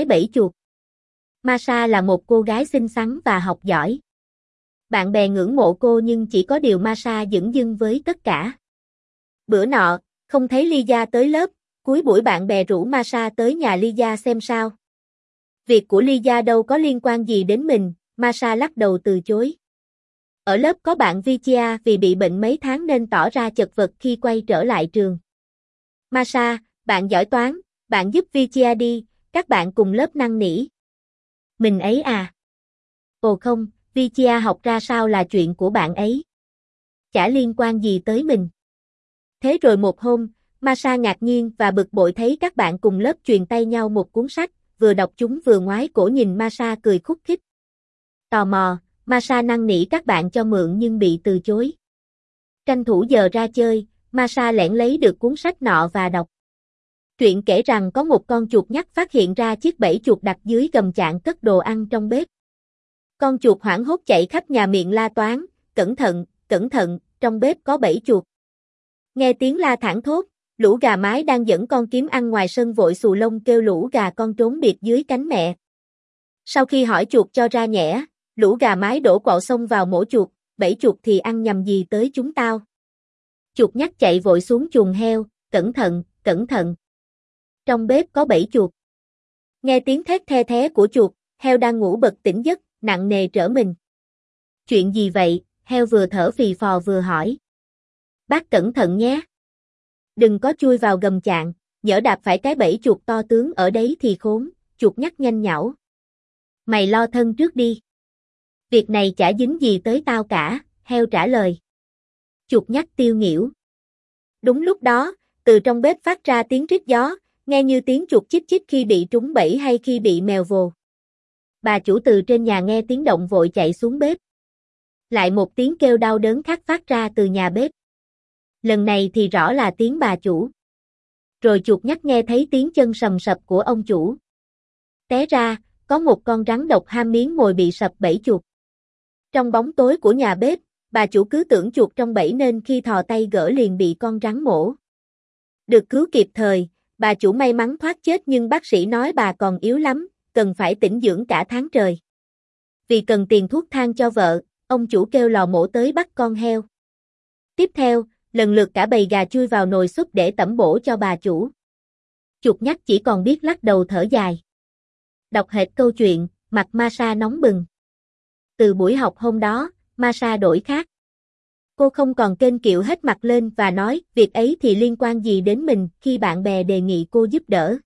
cái bẫy chuột. Masha là một cô gái xinh xắn và học giỏi. Bạn bè ngưỡng mộ cô nhưng chỉ có điều Masha dững dưng với tất cả. Bữa nọ, không thấy Lydia tới lớp, cuối buổi bạn bè rủ Masha tới nhà Lydia xem sao. Việc của Lydia đâu có liên quan gì đến mình, Masha lắc đầu từ chối. Ở lớp có bạn Vichia vì bị bệnh mấy tháng nên tỏ ra chật vật khi quay trở lại trường. Masha, bạn giỏi toán, bạn giúp Vichia đi, các bạn cùng lớp năng nỉ. Mình ấy à? Ồ không, Vichia học ra sao là chuyện của bạn ấy. Chả liên quan gì tới mình. Thế rồi một hôm, Masa ngạc nhiên và bực bội thấy các bạn cùng lớp truyền tay nhau một cuốn sách, vừa đọc chúng vừa ngoái cổ nhìn Masa cười khúc khích. Tò mò, Masa năng nỉ các bạn cho mượn nhưng bị từ chối. Tranh thủ giờ ra chơi, Masa lẻn lấy được cuốn sách nọ và đọc chuyện kể rằng có một con chuột nhắt phát hiện ra chiếc bẫy chuột đặt dưới gầm chạn cất đồ ăn trong bếp. Con chuột hoảng hốt chạy khắp nhà miệng la toán, cẩn thận, cẩn thận, trong bếp có bẫy chuột. Nghe tiếng la thẳng thốt, lũ gà mái đang dẫn con kiếm ăn ngoài sân vội xù lông kêu lũ gà con trốn biệt dưới cánh mẹ. Sau khi hỏi chuột cho ra nhẽ, lũ gà mái đổ quạo xông vào mổ chuột, bẫy chuột thì ăn nhầm gì tới chúng tao. Chuột nhắc chạy vội xuống chuồng heo, cẩn thận, cẩn thận. Trong bếp có bảy chuột. Nghe tiếng thét the thé của chuột, heo đang ngủ bật tỉnh giấc, nặng nề trở mình. Chuyện gì vậy? Heo vừa thở phì phò vừa hỏi. Bác cẩn thận nhé. Đừng có chui vào gầm chạng, nhỡ đạp phải cái bẫy chuột to tướng ở đấy thì khốn, chuột nhắc nhanh nhảu. Mày lo thân trước đi. Việc này chả dính gì tới tao cả, heo trả lời. Chuột nhắc tiêu nghỉu. Đúng lúc đó, từ trong bếp phát ra tiếng rít gió, nghe như tiếng chuột chích chích khi bị trúng bẫy hay khi bị mèo vồ. Bà chủ từ trên nhà nghe tiếng động vội chạy xuống bếp. Lại một tiếng kêu đau đớn khác phát ra từ nhà bếp. Lần này thì rõ là tiếng bà chủ. Rồi chuột nhắc nghe thấy tiếng chân sầm sập của ông chủ. Té ra, có một con rắn độc ham miếng mồi bị sập bẫy chuột. Trong bóng tối của nhà bếp, bà chủ cứ tưởng chuột trong bẫy nên khi thò tay gỡ liền bị con rắn mổ. Được cứu kịp thời, bà chủ may mắn thoát chết nhưng bác sĩ nói bà còn yếu lắm, cần phải tĩnh dưỡng cả tháng trời. Vì cần tiền thuốc thang cho vợ, ông chủ kêu lò mổ tới bắt con heo. Tiếp theo, lần lượt cả bầy gà chui vào nồi súp để tẩm bổ cho bà chủ. Chuột nhắt chỉ còn biết lắc đầu thở dài. Đọc hết câu chuyện, mặt Masa nóng bừng. Từ buổi học hôm đó, Masa đổi khác. Cô không còn kênh kiệu hết mặt lên và nói, việc ấy thì liên quan gì đến mình khi bạn bè đề nghị cô giúp đỡ.